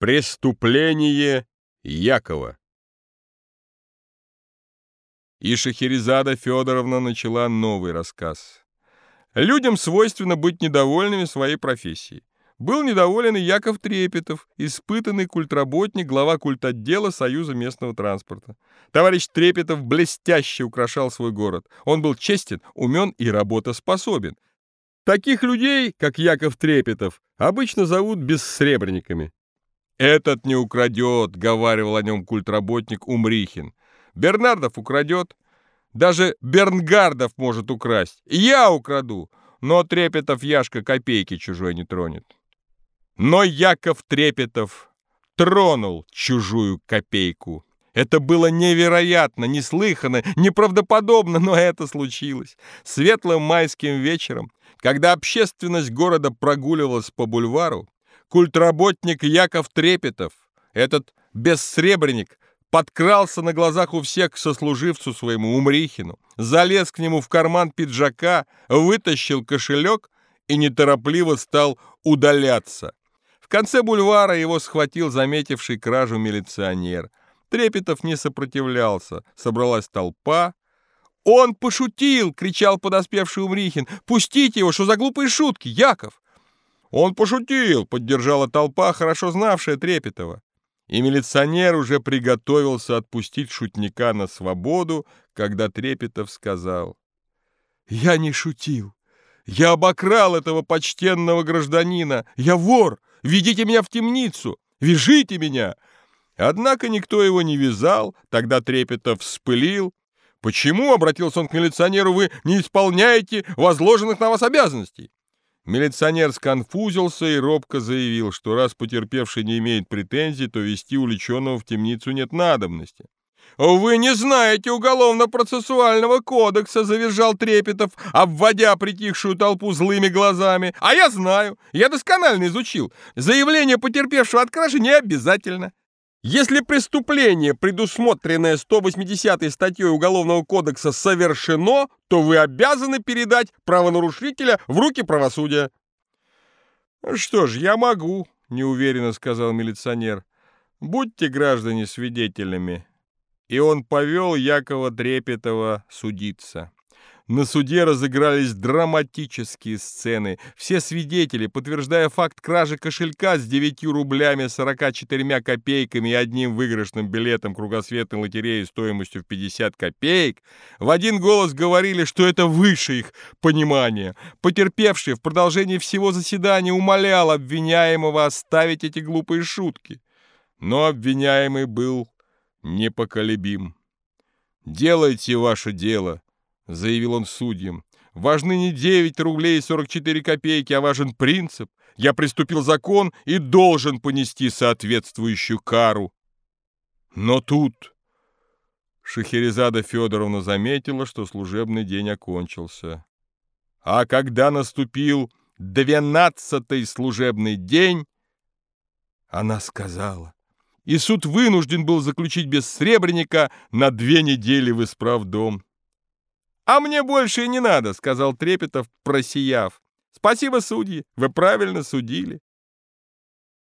Преступление Якова И Шахерезада Федоровна начала новый рассказ. Людям свойственно быть недовольными своей профессией. Был недоволен и Яков Трепетов, испытанный культработник, глава культотдела Союза местного транспорта. Товарищ Трепетов блестяще украшал свой город. Он был честен, умен и работоспособен. Таких людей, как Яков Трепетов, обычно зовут бессребренниками. «Этот не украдет», — говаривал о нем культработник Умрихин. «Бернардов украдет. Даже Бернгардов может украсть. Я украду, но Трепетов Яшка копейки чужой не тронет». Но Яков Трепетов тронул чужую копейку. Это было невероятно, неслыханно, неправдоподобно, но это случилось. Светлым майским вечером, когда общественность города прогуливалась по бульвару, Культработник Яков Трепетов, этот бессребренник, подкрался на глазах у всех к сослуживцу своему Умрихину, залез к нему в карман пиджака, вытащил кошелек и неторопливо стал удаляться. В конце бульвара его схватил заметивший кражу милиционер. Трепетов не сопротивлялся, собралась толпа. «Он пошутил!» — кричал подоспевший Умрихин. «Пустите его! Что за глупые шутки, Яков?» «Он пошутил!» — поддержала толпа, хорошо знавшая Трепетова. И милиционер уже приготовился отпустить шутника на свободу, когда Трепетов сказал. «Я не шутил. Я обокрал этого почтенного гражданина. Я вор. Ведите меня в темницу. Вяжите меня!» Однако никто его не вязал, тогда Трепетов вспылил. «Почему, — обратился он к милиционеру, — вы не исполняете возложенных на вас обязанностей?» Милиционер сконфузился и робко заявил, что раз потерпевший не имеет претензий, то вести уличенного в темницу нет надобности. «Вы не знаете уголовно-процессуального кодекса», — завизжал Трепетов, обводя притихшую толпу злыми глазами. «А я знаю, я досконально изучил. Заявление потерпевшего от кражи не обязательно. Если преступление, предусмотренное 180 статьей Уголовного кодекса, совершено, то вы обязаны передать правонарушителя в руки правосудия. «Что ж, я могу», — неуверенно сказал милиционер. «Будьте, граждане, свидетелями». И он повел Якова Трепетова судиться. На суде разыгрались драматические сцены. Все свидетели, подтверждая факт кражи кошелька с 9 рублями 44 копейками и одним выигрышным билетом кругосветной лотереи стоимостью в 50 копеек, в один голос говорили, что это выше их понимания. Потерпевший в продолжении всего заседания умолял обвиняемого оставить эти глупые шутки. Но обвиняемый был непоколебим. «Делайте ваше дело», — заявил он судьям. «Важны не 9 рублей 44 копейки, а важен принцип. Я приступил закон и должен понести соответствующую кару». Но тут Шахерезада Федоровна заметила, что служебный день окончился. А когда наступил двенадцатый служебный день, она сказала, и суд вынужден был заключить бессребренника на две недели в исправдом. «А мне больше и не надо», — сказал Трепетов, просияв. «Спасибо, судьи, вы правильно судили».